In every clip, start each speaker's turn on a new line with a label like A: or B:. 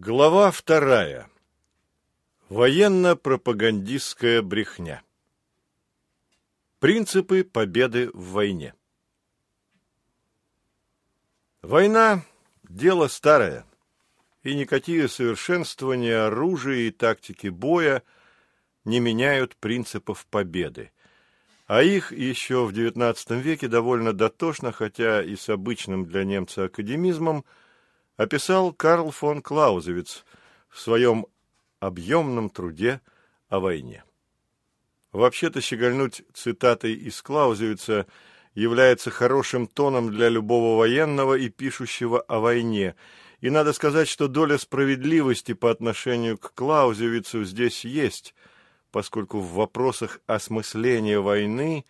A: Глава вторая. Военно-пропагандистская брехня. Принципы победы в войне. Война – дело старое, и никакие совершенствования оружия и тактики боя не меняют принципов победы. А их еще в XIX веке довольно дотошно, хотя и с обычным для немца академизмом – описал Карл фон Клаузевиц в своем объемном труде о войне. Вообще-то щегольнуть цитатой из Клаузевица является хорошим тоном для любого военного и пишущего о войне, и надо сказать, что доля справедливости по отношению к Клаузевицу здесь есть, поскольку в вопросах осмысления войны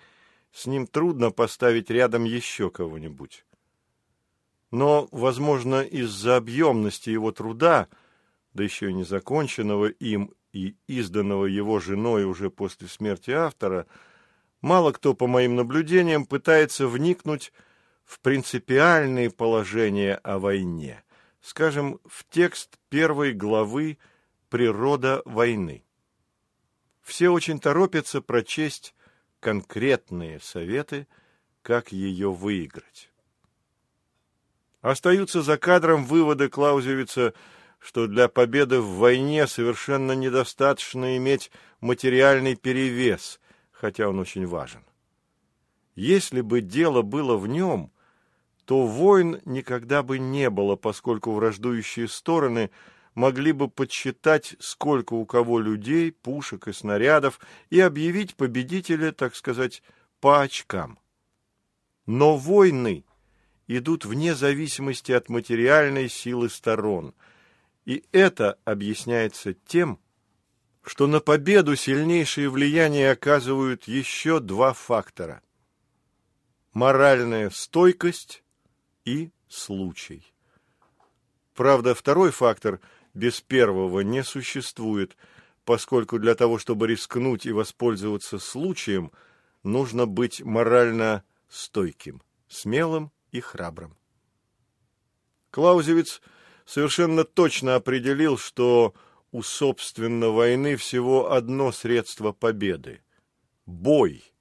A: с ним трудно поставить рядом еще кого-нибудь но, возможно, из-за объемности его труда, да еще и незаконченного им и изданного его женой уже после смерти автора, мало кто, по моим наблюдениям, пытается вникнуть в принципиальные положения о войне, скажем, в текст первой главы «Природа войны». Все очень торопятся прочесть конкретные советы, как ее выиграть. Остаются за кадром выводы Клаузевица, что для победы в войне совершенно недостаточно иметь материальный перевес, хотя он очень важен. Если бы дело было в нем, то войн никогда бы не было, поскольку враждующие стороны могли бы подсчитать, сколько у кого людей, пушек и снарядов, и объявить победителя, так сказать, по очкам. Но войны идут вне зависимости от материальной силы сторон. И это объясняется тем, что на победу сильнейшее влияние оказывают еще два фактора – моральная стойкость и случай. Правда, второй фактор без первого не существует, поскольку для того, чтобы рискнуть и воспользоваться случаем, нужно быть морально стойким, смелым и храбрым. Клаузевиц совершенно точно определил, что у собственно войны всего одно средство победы – бой.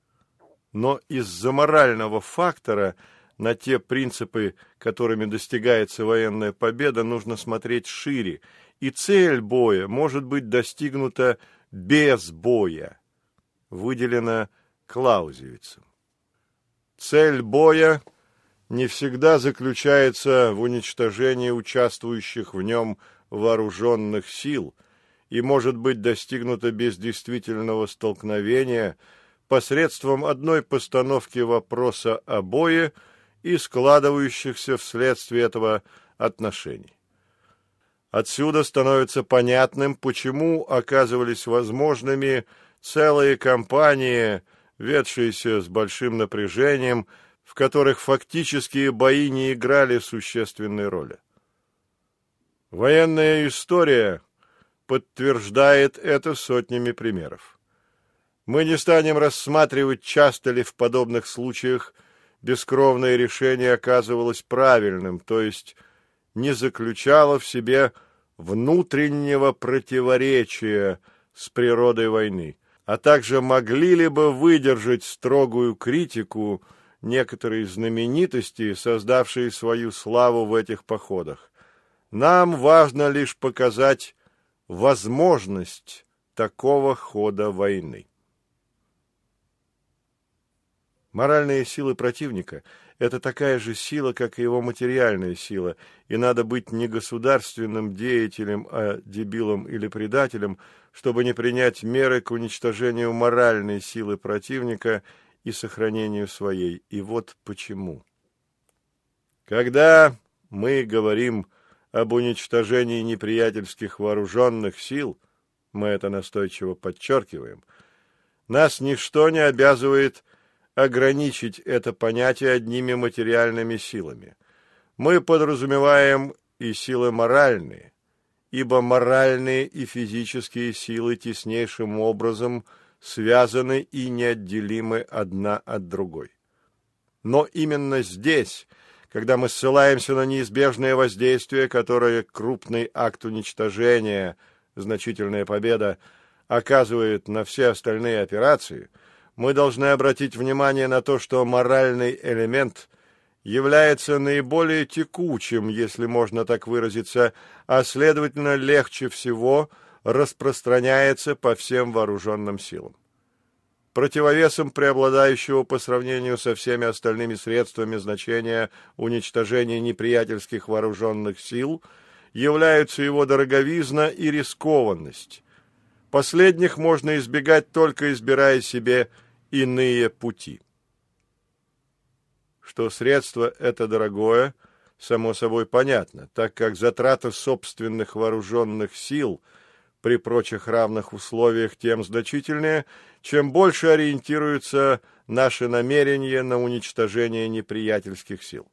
A: Но из-за морального фактора на те принципы, которыми достигается военная победа, нужно смотреть шире, и цель боя может быть достигнута без боя, выделена Клаузевицем. Цель боя – не всегда заключается в уничтожении участвующих в нем вооруженных сил и может быть достигнуто без действительного столкновения посредством одной постановки вопроса о бое и складывающихся вследствие этого отношений. Отсюда становится понятным, почему оказывались возможными целые кампании, ведшиеся с большим напряжением, в которых фактические бои не играли существенной роли. Военная история подтверждает это сотнями примеров. Мы не станем рассматривать, часто ли в подобных случаях бескровное решение оказывалось правильным, то есть не заключало в себе внутреннего противоречия с природой войны, а также могли ли бы выдержать строгую критику – некоторые знаменитости, создавшие свою славу в этих походах. Нам важно лишь показать возможность такого хода войны. Моральные силы противника – это такая же сила, как и его материальная сила, и надо быть не государственным деятелем, а дебилом или предателем, чтобы не принять меры к уничтожению моральной силы противника – и сохранению своей. И вот почему. Когда мы говорим об уничтожении неприятельских вооруженных сил, мы это настойчиво подчеркиваем, нас ничто не обязывает ограничить это понятие одними материальными силами. Мы подразумеваем и силы моральные, ибо моральные и физические силы теснейшим образом – связаны и неотделимы одна от другой. Но именно здесь, когда мы ссылаемся на неизбежное воздействие, которое крупный акт уничтожения, значительная победа, оказывает на все остальные операции, мы должны обратить внимание на то, что моральный элемент является наиболее текучим, если можно так выразиться, а, следовательно, легче всего распространяется по всем вооруженным силам. Противовесом преобладающего по сравнению со всеми остальными средствами значения уничтожения неприятельских вооруженных сил являются его дороговизна и рискованность. Последних можно избегать только избирая себе иные пути. Что средство это дорогое, само собой понятно, так как затрата собственных вооруженных сил – при прочих равных условиях тем значительнее, чем больше ориентируются наши намерения на уничтожение неприятельских сил.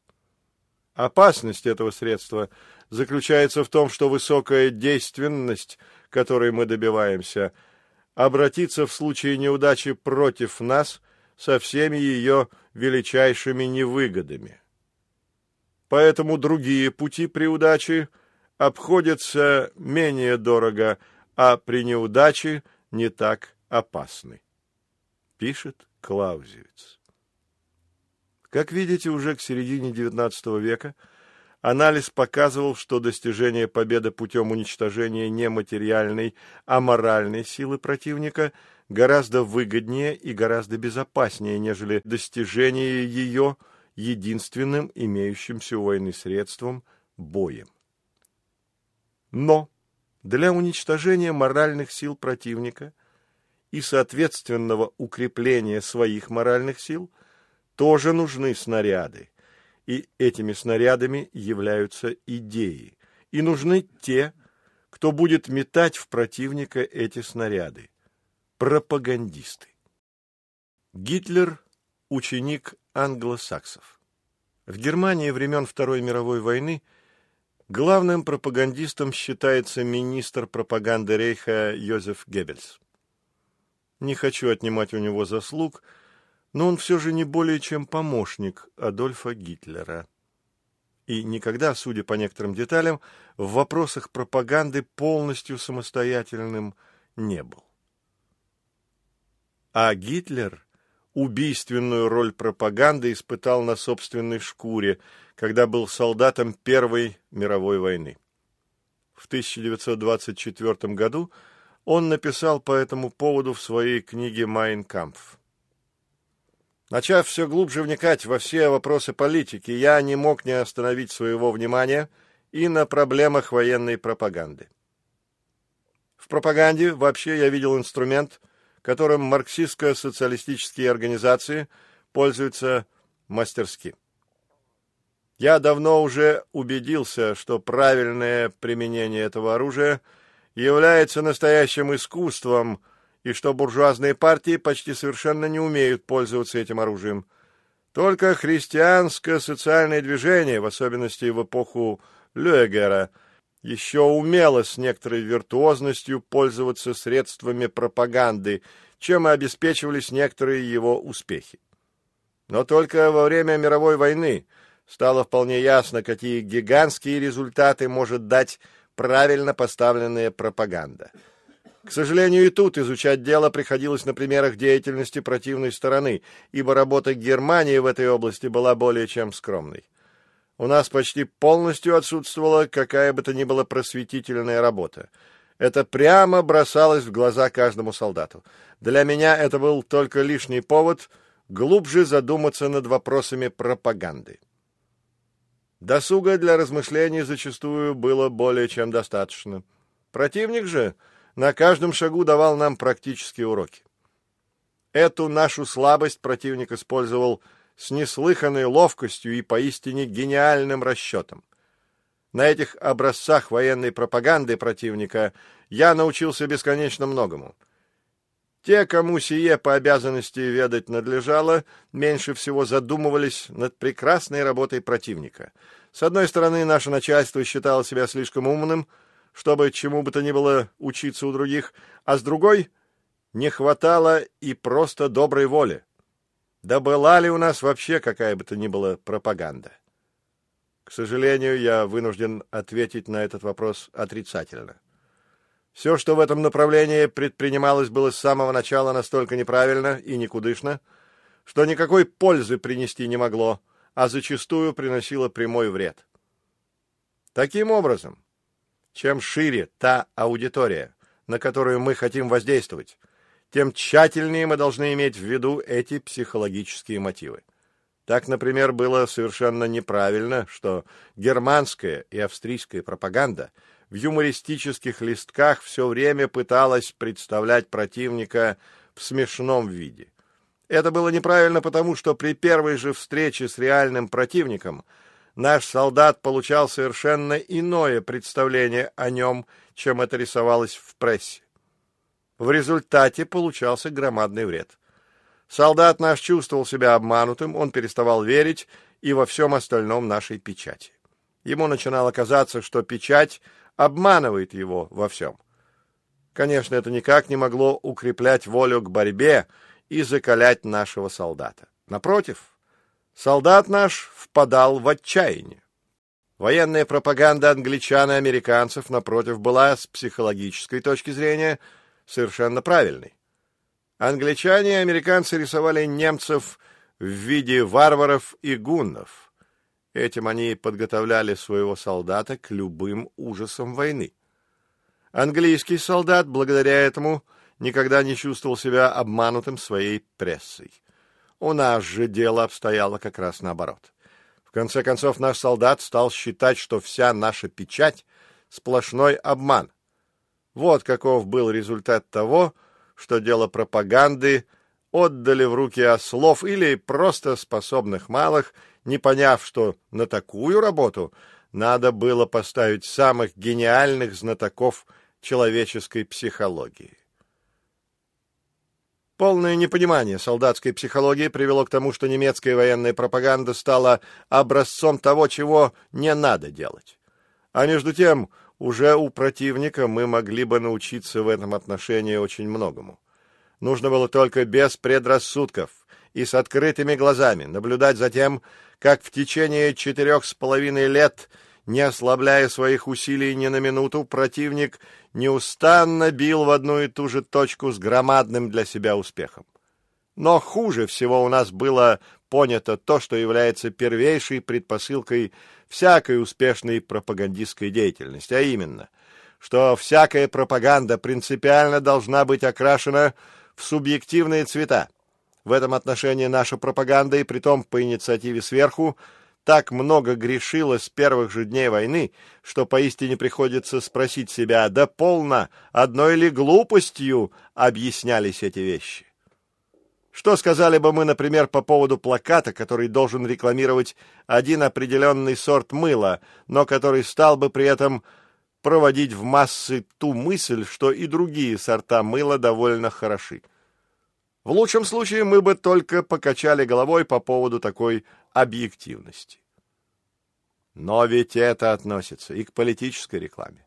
A: Опасность этого средства заключается в том, что высокая действенность, которой мы добиваемся, обратится в случае неудачи против нас со всеми ее величайшими невыгодами. Поэтому другие пути при удаче обходятся менее дорого – а при неудаче не так опасны. Пишет Клаузевиц. Как видите, уже к середине XIX века анализ показывал, что достижение победы путем уничтожения не материальной, а моральной силы противника гораздо выгоднее и гораздо безопаснее, нежели достижение ее единственным имеющимся у войны средством – боем. Но для уничтожения моральных сил противника и соответственного укрепления своих моральных сил тоже нужны снаряды, и этими снарядами являются идеи, и нужны те, кто будет метать в противника эти снаряды – пропагандисты. Гитлер – ученик англосаксов. В Германии времен Второй мировой войны – Главным пропагандистом считается министр пропаганды Рейха Йозеф Геббельс. Не хочу отнимать у него заслуг, но он все же не более чем помощник Адольфа Гитлера. И никогда, судя по некоторым деталям, в вопросах пропаганды полностью самостоятельным не был. А Гитлер убийственную роль пропаганды испытал на собственной шкуре – когда был солдатом Первой мировой войны. В 1924 году он написал по этому поводу в своей книге «Майн Кампф». Начав все глубже вникать во все вопросы политики, я не мог не остановить своего внимания и на проблемах военной пропаганды. В пропаганде вообще я видел инструмент, которым марксистско-социалистические организации пользуются мастерски. Я давно уже убедился, что правильное применение этого оружия является настоящим искусством, и что буржуазные партии почти совершенно не умеют пользоваться этим оружием. Только христианское социальное движение, в особенности в эпоху Люэгера, еще умело с некоторой виртуозностью пользоваться средствами пропаганды, чем и обеспечивались некоторые его успехи. Но только во время мировой войны – стало вполне ясно, какие гигантские результаты может дать правильно поставленная пропаганда. К сожалению, и тут изучать дело приходилось на примерах деятельности противной стороны, ибо работа Германии в этой области была более чем скромной. У нас почти полностью отсутствовала какая бы то ни была просветительная работа. Это прямо бросалось в глаза каждому солдату. Для меня это был только лишний повод глубже задуматься над вопросами пропаганды. Досуга для размышлений зачастую было более чем достаточно. Противник же на каждом шагу давал нам практические уроки. Эту нашу слабость противник использовал с неслыханной ловкостью и поистине гениальным расчетом. На этих образцах военной пропаганды противника я научился бесконечно многому — те, кому сие по обязанности ведать надлежало, меньше всего задумывались над прекрасной работой противника. С одной стороны, наше начальство считало себя слишком умным, чтобы чему бы то ни было учиться у других, а с другой — не хватало и просто доброй воли. Да была ли у нас вообще какая бы то ни была пропаганда? К сожалению, я вынужден ответить на этот вопрос отрицательно. Все, что в этом направлении предпринималось, было с самого начала настолько неправильно и никудышно, что никакой пользы принести не могло, а зачастую приносило прямой вред. Таким образом, чем шире та аудитория, на которую мы хотим воздействовать, тем тщательнее мы должны иметь в виду эти психологические мотивы. Так, например, было совершенно неправильно, что германская и австрийская пропаганда в юмористических листках все время пыталась представлять противника в смешном виде. Это было неправильно потому, что при первой же встрече с реальным противником наш солдат получал совершенно иное представление о нем, чем это рисовалось в прессе. В результате получался громадный вред. Солдат наш чувствовал себя обманутым, он переставал верить и во всем остальном нашей печати. Ему начинало казаться, что печать обманывает его во всем. Конечно, это никак не могло укреплять волю к борьбе и закалять нашего солдата. Напротив, солдат наш впадал в отчаяние. Военная пропаганда англичан и американцев, напротив, была с психологической точки зрения совершенно правильной. Англичане и американцы рисовали немцев в виде варваров и гуннов. Этим они подготовляли своего солдата к любым ужасам войны. Английский солдат, благодаря этому, никогда не чувствовал себя обманутым своей прессой. У нас же дело обстояло как раз наоборот. В конце концов, наш солдат стал считать, что вся наша печать — сплошной обман. Вот каков был результат того, что дело пропаганды отдали в руки ослов или просто способных малых, не поняв, что на такую работу надо было поставить самых гениальных знатоков человеческой психологии. Полное непонимание солдатской психологии привело к тому, что немецкая военная пропаганда стала образцом того, чего не надо делать. А между тем, уже у противника мы могли бы научиться в этом отношении очень многому. Нужно было только без предрассудков и с открытыми глазами наблюдать за тем, как в течение четырех с половиной лет, не ослабляя своих усилий ни на минуту, противник неустанно бил в одну и ту же точку с громадным для себя успехом. Но хуже всего у нас было понято то, что является первейшей предпосылкой всякой успешной пропагандистской деятельности, а именно, что всякая пропаганда принципиально должна быть окрашена в субъективные цвета. В этом отношении наша пропаганда, и притом по инициативе сверху, так много грешила с первых же дней войны, что поистине приходится спросить себя, да полно, одной ли глупостью объяснялись эти вещи. Что сказали бы мы, например, по поводу плаката, который должен рекламировать один определенный сорт мыла, но который стал бы при этом проводить в массы ту мысль, что и другие сорта мыла довольно хороши? В лучшем случае мы бы только покачали головой по поводу такой объективности. Но ведь это относится и к политической рекламе.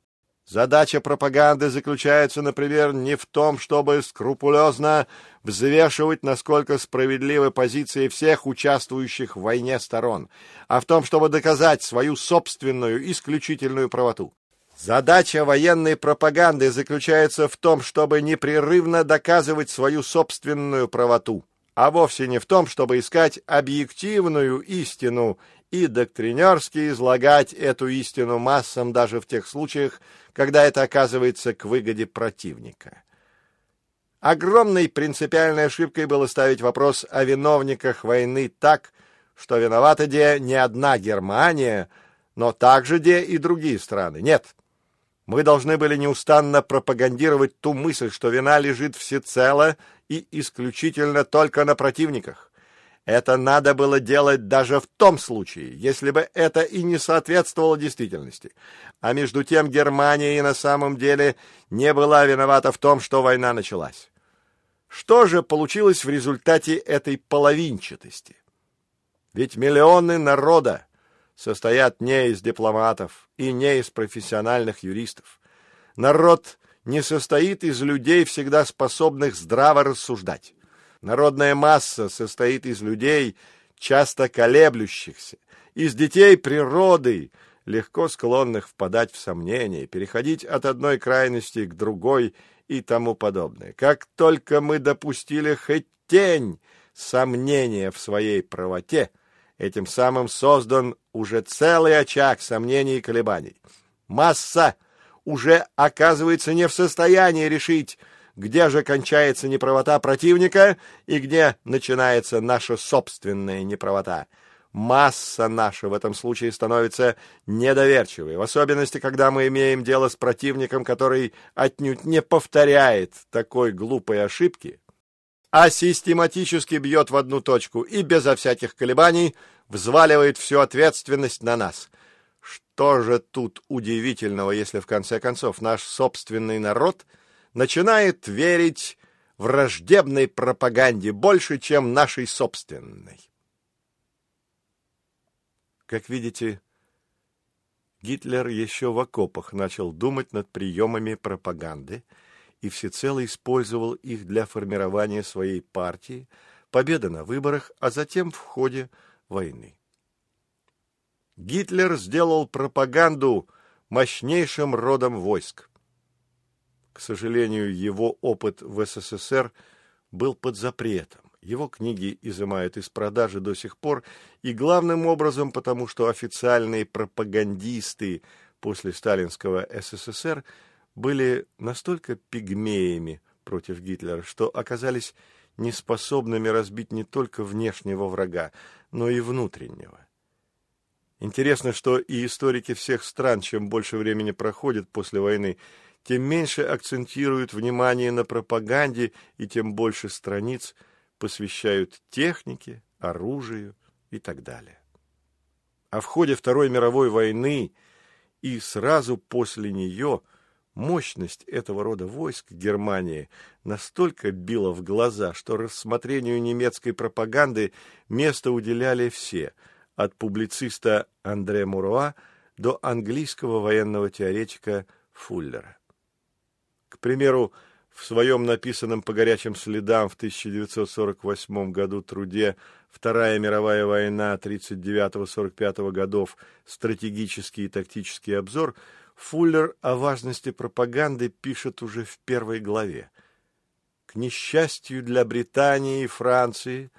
A: Задача пропаганды заключается, например, не в том, чтобы скрупулезно взвешивать, насколько справедливы позиции всех участвующих в войне сторон, а в том, чтобы доказать свою собственную исключительную правоту. Задача военной пропаганды заключается в том, чтобы непрерывно доказывать свою собственную правоту, а вовсе не в том, чтобы искать объективную истину и доктринерски излагать эту истину массам даже в тех случаях, когда это оказывается к выгоде противника. Огромной принципиальной ошибкой было ставить вопрос о виновниках войны так, что виновата где не одна Германия, но также где и другие страны. Нет. Мы должны были неустанно пропагандировать ту мысль, что вина лежит всецело и исключительно только на противниках. Это надо было делать даже в том случае, если бы это и не соответствовало действительности. А между тем Германия и на самом деле не была виновата в том, что война началась. Что же получилось в результате этой половинчатости? Ведь миллионы народа состоят не из дипломатов и не из профессиональных юристов. Народ не состоит из людей, всегда способных здраво Народная масса состоит из людей, часто колеблющихся, из детей природы, легко склонных впадать в сомнения, переходить от одной крайности к другой и тому подобное. Как только мы допустили хоть тень сомнения в своей правоте, этим самым создан уже целый очаг сомнений и колебаний. Масса уже оказывается не в состоянии решить, где же кончается неправота противника и где начинается наша собственная неправота. Масса наша в этом случае становится недоверчивой, в особенности, когда мы имеем дело с противником, который отнюдь не повторяет такой глупой ошибки, а систематически бьет в одну точку и безо всяких колебаний взваливает всю ответственность на нас. Что же тут удивительного, если в конце концов наш собственный народ начинает верить враждебной пропаганде больше, чем нашей собственной? Как видите, Гитлер еще в окопах начал думать над приемами пропаганды и всецело использовал их для формирования своей партии, победы на выборах, а затем в ходе войны. Гитлер сделал пропаганду мощнейшим родом войск. К сожалению, его опыт в СССР был под запретом. Его книги изымают из продажи до сих пор, и главным образом потому, что официальные пропагандисты после сталинского СССР были настолько пигмеями против Гитлера, что оказались неспособными разбить не только внешнего врага, но и внутреннего. Интересно, что и историки всех стран, чем больше времени проходит после войны, тем меньше акцентируют внимание на пропаганде и тем больше страниц – посвящают технике, оружию и так далее. А в ходе Второй мировой войны и сразу после нее мощность этого рода войск Германии настолько била в глаза, что рассмотрению немецкой пропаганды место уделяли все, от публициста Андре Муруа до английского военного теоретика Фуллера. К примеру, в своем написанном по горячим следам в 1948 году труде «Вторая мировая война 39-45 годов. Стратегический и тактический обзор» Фуллер о важности пропаганды пишет уже в первой главе. К несчастью для Британии и Франции,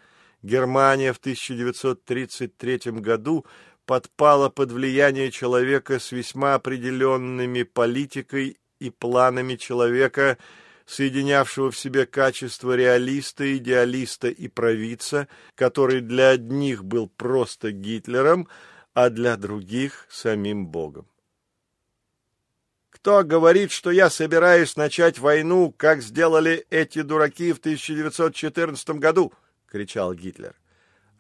A: Германия в 1933 году подпала под влияние человека с весьма определенными политикой и планами человека – соединявшего в себе качество реалиста, идеалиста и провидца, который для одних был просто Гитлером, а для других – самим Богом. Кто говорит, что я собираюсь начать войну, как сделали эти дураки в 1914 году? — кричал Гитлер.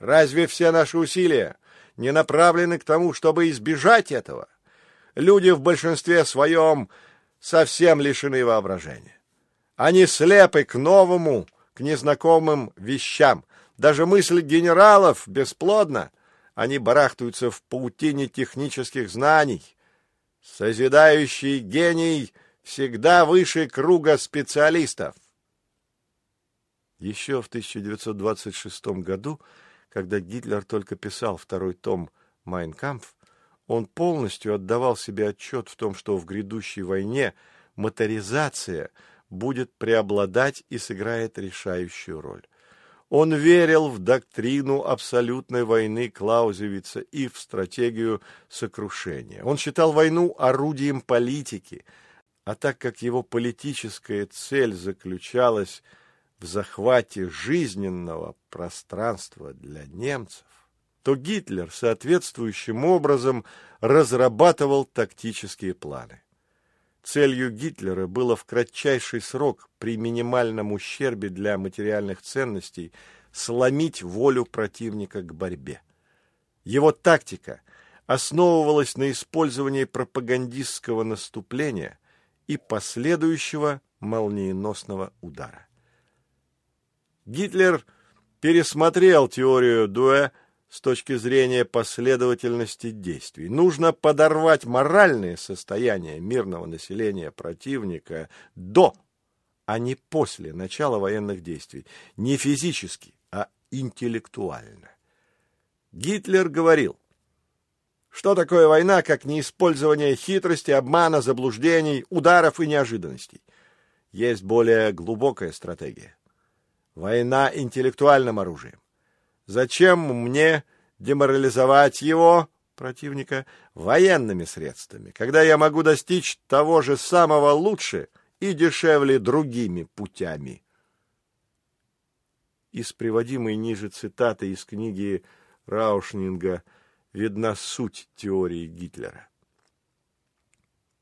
A: Разве все наши усилия не направлены к тому, чтобы избежать этого? Люди в большинстве своем совсем лишены воображения. Они слепы к новому, к незнакомым вещам. Даже мысль генералов бесплодна. Они барахтаются в паутине технических знаний. Созидающий гений всегда выше круга специалистов. Еще в 1926 году, когда Гитлер только писал второй том «Майнкампф», он полностью отдавал себе отчет в том, что в грядущей войне моторизация – будет преобладать и сыграет решающую роль. Он верил в доктрину абсолютной войны Клаузевица и в стратегию сокрушения. Он считал войну орудием политики, а так как его политическая цель заключалась в захвате жизненного пространства для немцев, то Гитлер соответствующим образом разрабатывал тактические планы. Целью Гитлера было в кратчайший срок при минимальном ущербе для материальных ценностей сломить волю противника к борьбе. Его тактика основывалась на использовании пропагандистского наступления и последующего молниеносного удара. Гитлер пересмотрел теорию Дуэ с точки зрения последовательности действий. Нужно подорвать моральное состояние мирного населения противника до, а не после начала военных действий. Не физически, а интеллектуально. Гитлер говорил, Что такое война, как не использование хитрости, обмана, заблуждений, ударов и неожиданностей? Есть более глубокая стратегия. Война интеллектуальным оружием. Зачем мне деморализовать его, противника, военными средствами, когда я могу достичь того же самого лучше и дешевле другими путями? Из приводимой ниже цитаты из книги Раушнинга видна суть теории Гитлера.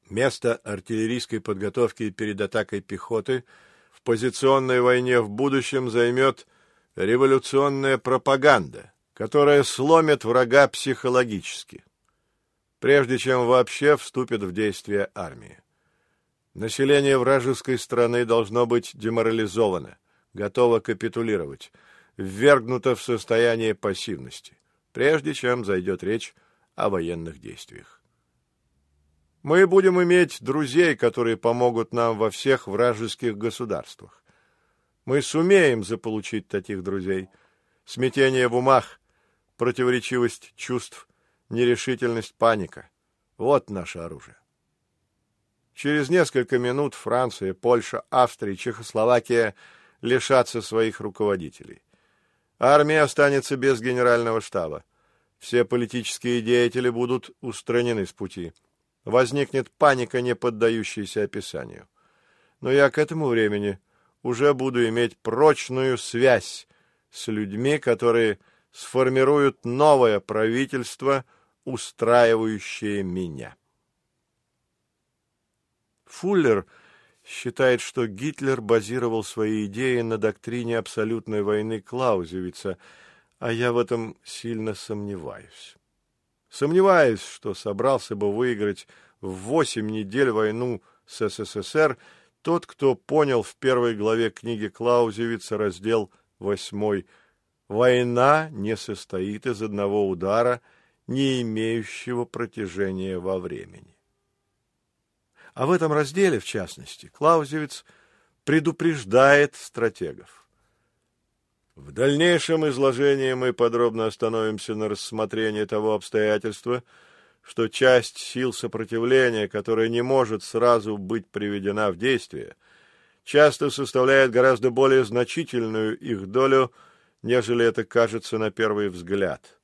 A: Место артиллерийской подготовки перед атакой пехоты в позиционной войне в будущем займет революционная пропаганда, которая сломит врага психологически, прежде чем вообще вступит в действие армия. Население вражеской страны должно быть деморализовано, готово капитулировать, ввергнуто в состояние пассивности, прежде чем зайдет речь о военных действиях. Мы будем иметь друзей, которые помогут нам во всех вражеских государствах. Мы сумеем заполучить таких друзей. Смятение в умах, противоречивость чувств, нерешительность, паника — вот наше оружие. Через несколько минут Франция, Польша, Австрия, Чехословакия лишатся своих руководителей. Армия останется без генерального штаба. Все политические деятели будут устранены с пути. Возникнет паника, не поддающаяся описанию. Но я к этому времени уже буду иметь прочную связь с людьми, которые сформируют новое правительство, устраивающее меня. Фуллер считает, что Гитлер базировал свои идеи на доктрине абсолютной войны Клаузевица, а я в этом сильно сомневаюсь. Сомневаюсь, что собрался бы выиграть в восемь недель войну с СССР тот, кто понял в первой главе книги Клаузевица раздел 8 «Война не состоит из одного удара, не имеющего протяжения во времени». А в этом разделе, в частности, Клаузевиц предупреждает стратегов. В дальнейшем изложении мы подробно остановимся на рассмотрении того обстоятельства, что часть сил сопротивления, которая не может сразу быть приведена в действие, часто составляет гораздо более значительную их долю, нежели это кажется на первый взгляд.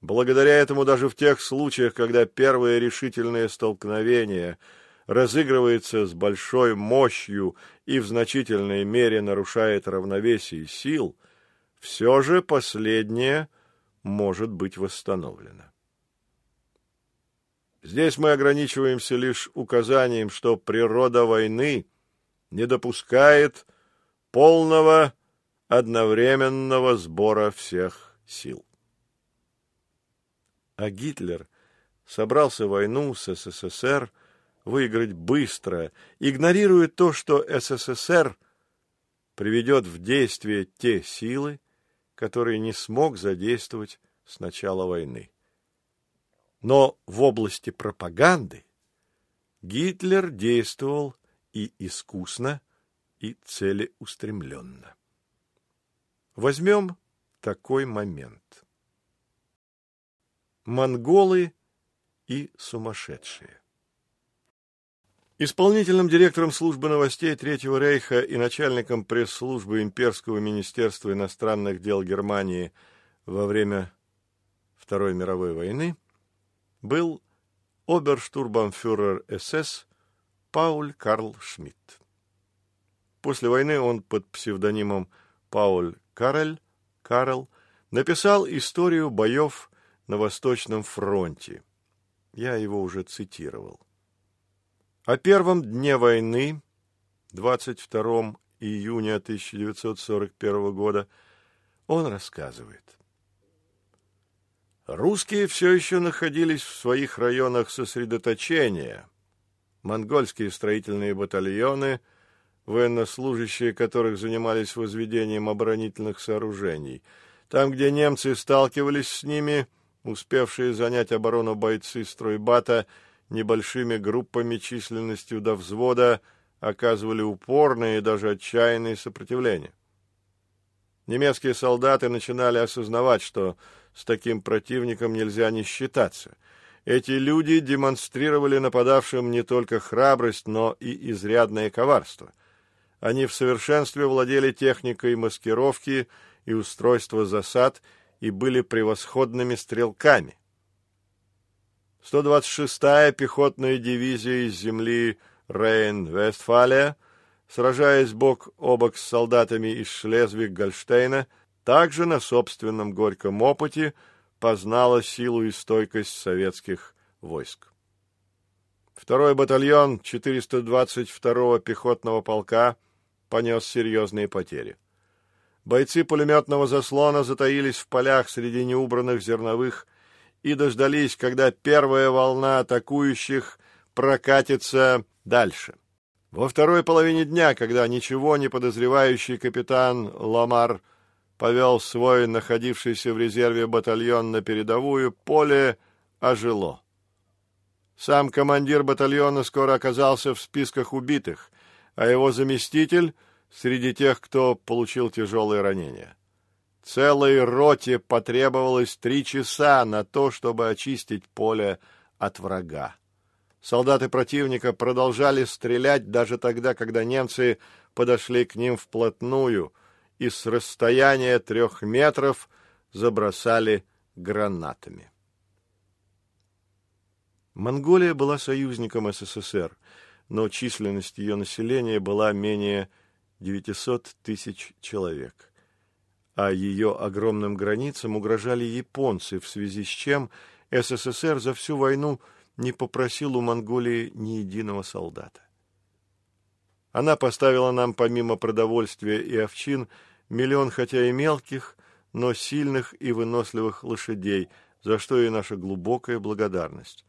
A: Благодаря этому даже в тех случаях, когда первое решительное столкновение разыгрывается с большой мощью и в значительной мере нарушает равновесие сил, все же последнее может быть восстановлено. Здесь мы ограничиваемся лишь указанием, что природа войны не допускает полного одновременного сбора всех сил. А Гитлер собрался войну с СССР выиграть быстро, игнорируя то, что СССР приведет в действие те силы, которые не смог задействовать с начала войны. Но в области пропаганды Гитлер действовал и искусно, и целеустремленно. Возьмем такой момент. Монголы и сумасшедшие. Исполнительным директором службы новостей Третьего рейха и начальником пресс-службы Имперского министерства иностранных дел Германии во время Второй мировой войны – был оберштурбанфюрер СС Пауль Карл Шмидт. После войны он под псевдонимом Пауль Карель, Карл, написал историю боев на Восточном фронте. Я его уже цитировал. О первом дне войны, 22 июня 1941 года, он рассказывает. Русские все еще находились в своих районах сосредоточения. Монгольские строительные батальоны, военнослужащие которых занимались возведением оборонительных сооружений. Там, где немцы сталкивались с ними, успевшие занять оборону бойцы стройбата небольшими группами численностью до взвода, оказывали упорное и даже отчаянное сопротивление. Немецкие солдаты начинали осознавать, что с таким противником нельзя не считаться, Эти люди демонстрировали нападавшим не только храбрость, но и изрядное коварство. Они в совершенстве владели техникой маскировки и устройства засад и были превосходными стрелками. 126-я пехотная дивизия из земли Рейн-Вестфалия, сражаясь бок о бок с солдатами из Шлезвиг-Гольштейна, также на собственном горьком опыте познала силу и стойкость советских войск. Второй батальон 422-го пехотного полка понес серьезные потери. Бойцы пулеметного заслона затаились в полях среди неубранных зерновых и дождались, когда первая волна атакующих прокатится дальше. Во второй половине дня, когда ничего не подозревающий капитан Ламар повел свой находившийся в резерве батальон на передовую, поле ожило. Сам командир батальона скоро оказался в списках убитых, а его заместитель — среди тех, кто получил тяжелые ранения. Целой роте потребовалось три часа на то, чтобы очистить поле от врага. Солдаты противника продолжали стрелять даже тогда, когда немцы подошли к ним вплотную и с расстояния трех метров забросали гранатами. Монголия была союзником СССР, но численность ее населения была менее 900 тысяч человек. А ее огромным границам угрожали японцы, в связи с чем СССР за всю войну не попросил у Монголии ни единого солдата. Она поставила нам помимо продовольствия и овчин миллион хотя и мелких, но сильных и выносливых лошадей, за что и наша глубокая благодарность.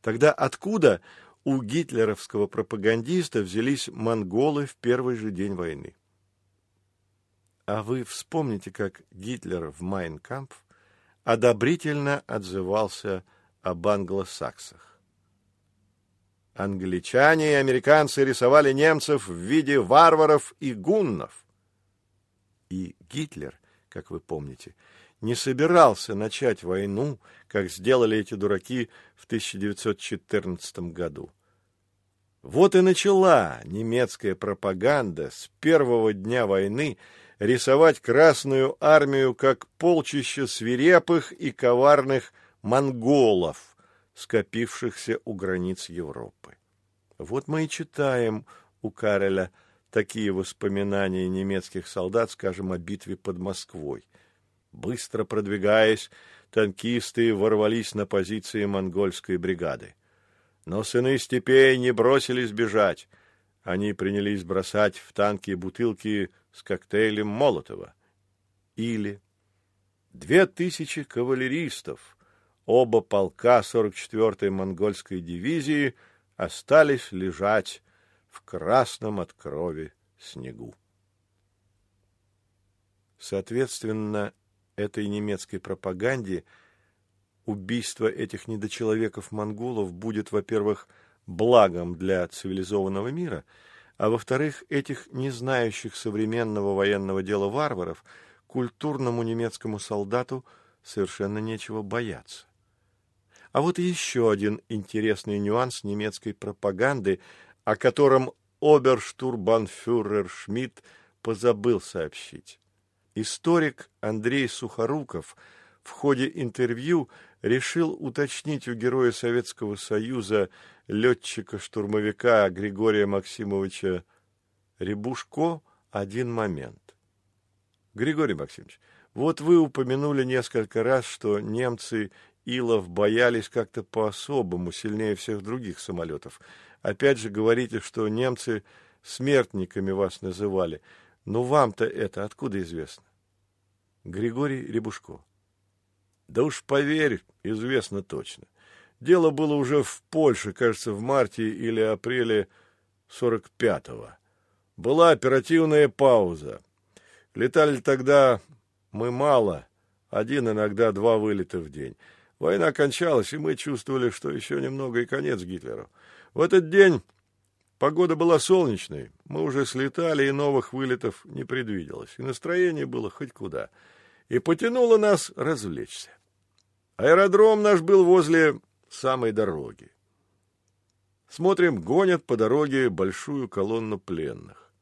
A: Тогда откуда у гитлеровского пропагандиста взялись монголы в первый же день войны? А вы вспомните, как Гитлер в Майнкампф одобрительно отзывался об англосаксах. Англичане и американцы рисовали немцев в виде варваров и гуннов. И Гитлер, как вы помните, не собирался начать войну, как сделали эти дураки в 1914 году. Вот и начала немецкая пропаганда с первого дня войны рисовать Красную армию как полчище свирепых и коварных монголов, скопившихся у границ Европы. Вот мы и читаем у Кареля такие воспоминания немецких солдат, скажем, о битве под Москвой. Быстро продвигаясь, танкисты ворвались на позиции монгольской бригады. Но сыны степей не бросились бежать. Они принялись бросать в танки бутылки с коктейлем Молотова. Или две тысячи кавалеристов, оба полка 44-й монгольской дивизии, остались лежать в красном от крови снегу. Соответственно, этой немецкой пропаганде убийство этих недочеловеков-монголов будет, во-первых, благом для цивилизованного мира, а во-вторых, этих не знающих современного военного дела варваров культурному немецкому солдату совершенно нечего бояться. А вот еще один интересный нюанс немецкой пропаганды, о котором оберштурбанфюрер Шмидт позабыл сообщить. Историк Андрей Сухоруков в ходе интервью решил уточнить у героя Советского Союза летчика-штурмовика Григория Максимовича Рябушко один момент. Григорий Максимович, вот вы упомянули несколько раз, что немцы Илов боялись как-то по-особому, сильнее всех других самолетов. Опять же говорите, что немцы смертниками вас называли. Но вам-то это откуда известно? Григорий Рябушко. Да уж поверь, известно точно. Дело было уже в Польше, кажется, в марте или апреле 45-го. Была оперативная пауза. Летали тогда мы мало, один, иногда два вылета в день. Война кончалась, и мы чувствовали, что еще немного и конец Гитлеру. В этот день погода была солнечной, мы уже слетали, и новых вылетов не предвиделось, и настроение было хоть куда — и потянуло нас развлечься. Аэродром наш был возле самой дороги. Смотрим, гонят по дороге большую колонну пленных.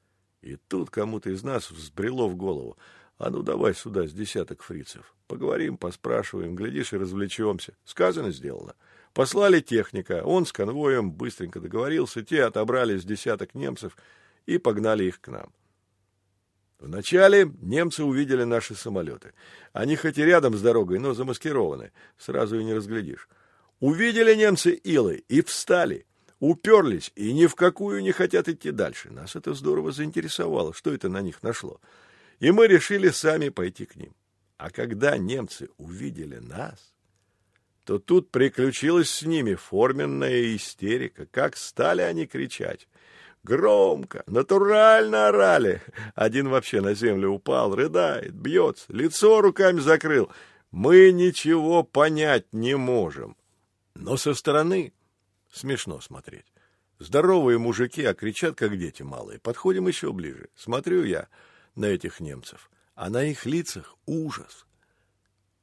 A: И тут кому-то из нас взбрело в голову. А ну давай сюда с десяток фрицев. Поговорим, поспрашиваем, глядишь и развлечемся. Сказано, сделано. Послали техника, он с конвоем быстренько договорился, те отобрали с десяток немцев и погнали их к нам. Вначале немцы увидели наши самолеты. Они хоть и рядом с дорогой, но замаскированы, сразу и не разглядишь. Увидели немцы илы и встали, уперлись и ни в какую не хотят идти дальше. Нас это здорово заинтересовало, что это на них нашло. И мы решили сами пойти к ним. А когда немцы увидели нас, то тут приключилась с ними форменная истерика. Как стали они кричать. Громко, натурально орали. Один вообще на землю упал, рыдает, бьется, лицо руками закрыл. Мы ничего понять не можем. Но со стороны смешно смотреть. Здоровые мужики, а кричат, как дети малые. Подходим еще ближе. Смотрю я на этих немцев, а на их лицах ужас.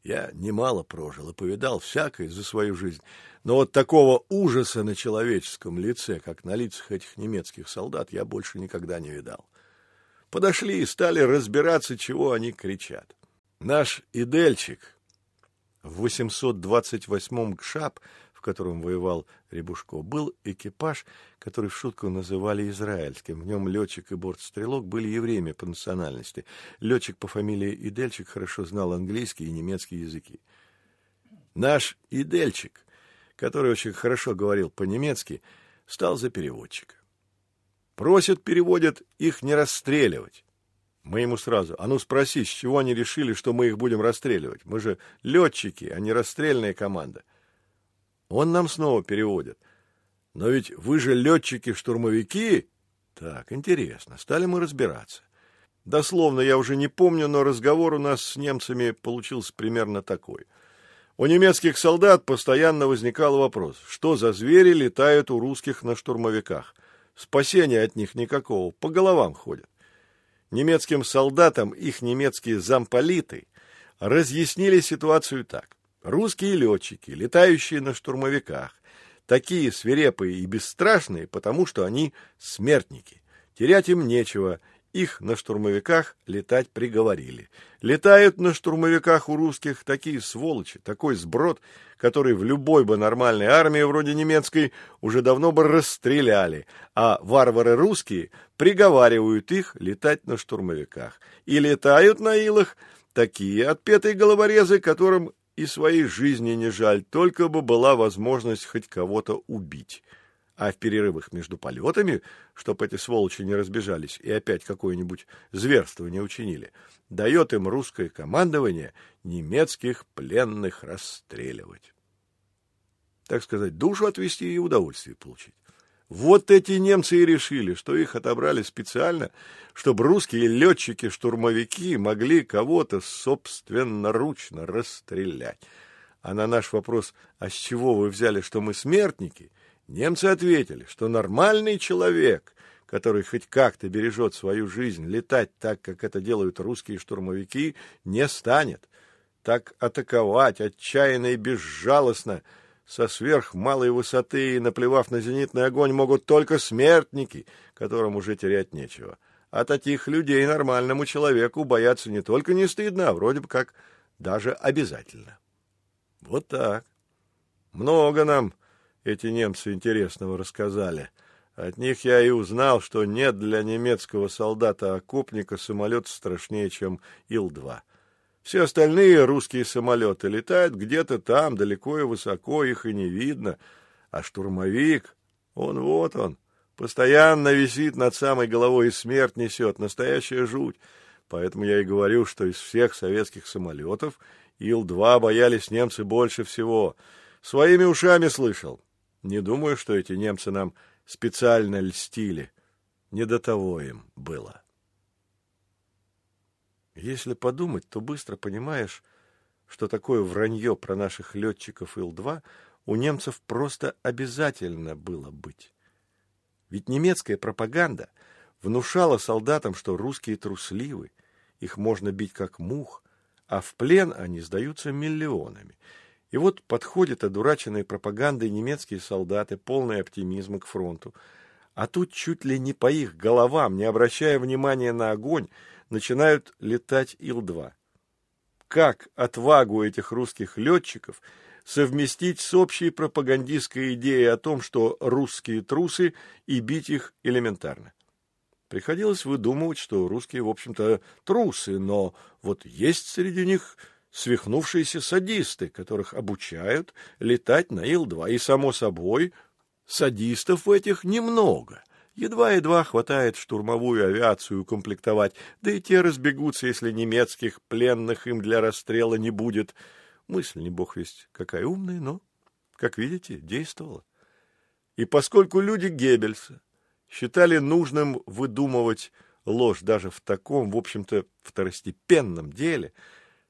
A: Я немало прожил и повидал всякое за свою жизнь, но вот такого ужаса на человеческом лице, как на лицах этих немецких солдат, я больше никогда не видал. Подошли и стали разбираться, чего они кричат. Наш Идельчик в 828-м ГШАП в котором воевал Рябушко, был экипаж, который в шутку называли израильским. В нем летчик и бортстрелок были евреями по национальности. Летчик по фамилии Идельчик хорошо знал английский и немецкий языки. Наш Идельчик, который очень хорошо говорил по-немецки, стал за переводчика. Просят, переводят, их не расстреливать. Мы ему сразу, а ну спроси, с чего они решили, что мы их будем расстреливать? Мы же летчики, а не расстрельная команда. Он нам снова переводит. Но ведь вы же летчики-штурмовики. Так, интересно, стали мы разбираться. Дословно я уже не помню, но разговор у нас с немцами получился примерно такой. У немецких солдат постоянно возникал вопрос, что за звери летают у русских на штурмовиках. Спасения от них никакого, по головам ходят. Немецким солдатам их немецкие замполиты разъяснили ситуацию так. Русские летчики, летающие на штурмовиках, такие свирепые и бесстрашные, потому что они смертники. Терять им нечего, их на штурмовиках летать приговорили. Летают на штурмовиках у русских такие сволочи, такой сброд, который в любой бы нормальной армии, вроде немецкой, уже давно бы расстреляли, а варвары русские приговаривают их летать на штурмовиках. И летают на илах такие отпетые головорезы, которым и своей жизни не жаль, только бы была возможность хоть кого-то убить. А в перерывах между полетами, чтоб эти сволочи не разбежались и опять какое-нибудь зверство не учинили, дает им русское командование немецких пленных расстреливать. Так сказать, душу отвести и удовольствие получить. Вот эти немцы и решили, что их отобрали специально, чтобы русские летчики-штурмовики могли кого-то собственноручно расстрелять. А на наш вопрос, а с чего вы взяли, что мы смертники, немцы ответили, что нормальный человек, который хоть как-то бережет свою жизнь, летать так, как это делают русские штурмовики, не станет. Так атаковать отчаянно и безжалостно – со сверхмалой высоты и, наплевав на зенитный огонь, могут только смертники, которым уже терять нечего. А таких людей нормальному человеку бояться не только не стыдно, а вроде бы как даже обязательно. Вот так. Много нам эти немцы интересного рассказали. От них я и узнал, что нет для немецкого солдата-окопника самолет страшнее, чем Ил-2. Все остальные русские самолеты летают где-то там, далеко и высоко, их и не видно. А штурмовик, он вот он, постоянно висит над самой головой и смерть несет, настоящая жуть. Поэтому я и говорю, что из всех советских самолетов Ил-2 боялись немцы больше всего. Своими ушами слышал. Не думаю, что эти немцы нам специально льстили. Не до того им было. Если подумать, то быстро понимаешь, что такое вранье про наших летчиков Ил-2 у немцев просто обязательно было быть. Ведь немецкая пропаганда внушала солдатам, что русские трусливы, их можно бить как мух, а в плен они сдаются миллионами. И вот подходят одураченные пропагандой немецкие солдаты, полные оптимизма к фронту. А тут чуть ли не по их головам, не обращая внимания на огонь, начинают летать Ил-2. Как отвагу этих русских летчиков совместить с общей пропагандистской идеей о том, что русские трусы и бить их элементарно? Приходилось выдумывать, что русские, в общем-то, трусы, но вот есть среди них свихнувшиеся садисты, которых обучают летать на Ил-2. И, само собой, садистов этих немного. Едва-едва хватает штурмовую авиацию комплектовать, да и те разбегутся, если немецких пленных им для расстрела не будет. Мысль не бог весть какая умная, но, как видите, действовала. И поскольку люди Геббельса считали нужным выдумывать ложь даже в таком, в общем-то, второстепенном деле,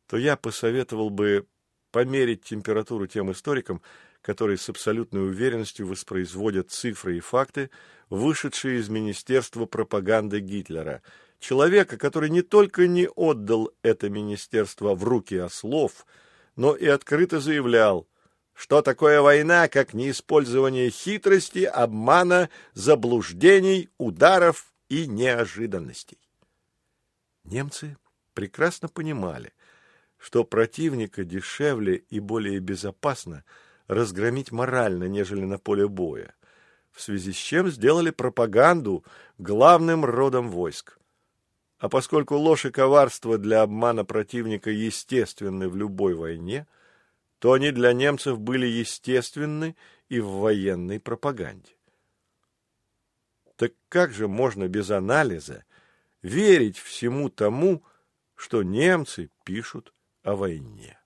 A: то я посоветовал бы померить температуру тем историкам, которые с абсолютной уверенностью воспроизводят цифры и факты, вышедшие из Министерства пропаганды Гитлера. Человека, который не только не отдал это министерство в руки ослов, но и открыто заявлял, что такое война, как неиспользование хитрости, обмана, заблуждений, ударов и неожиданностей? Немцы прекрасно понимали, что противника дешевле и более безопасно разгромить морально, нежели на поле боя, в связи с чем сделали пропаганду главным родом войск. А поскольку ложь и коварство для обмана противника естественны в любой войне – то они для немцев были естественны и в военной пропаганде. Так как же можно без анализа верить всему тому, что немцы пишут о войне?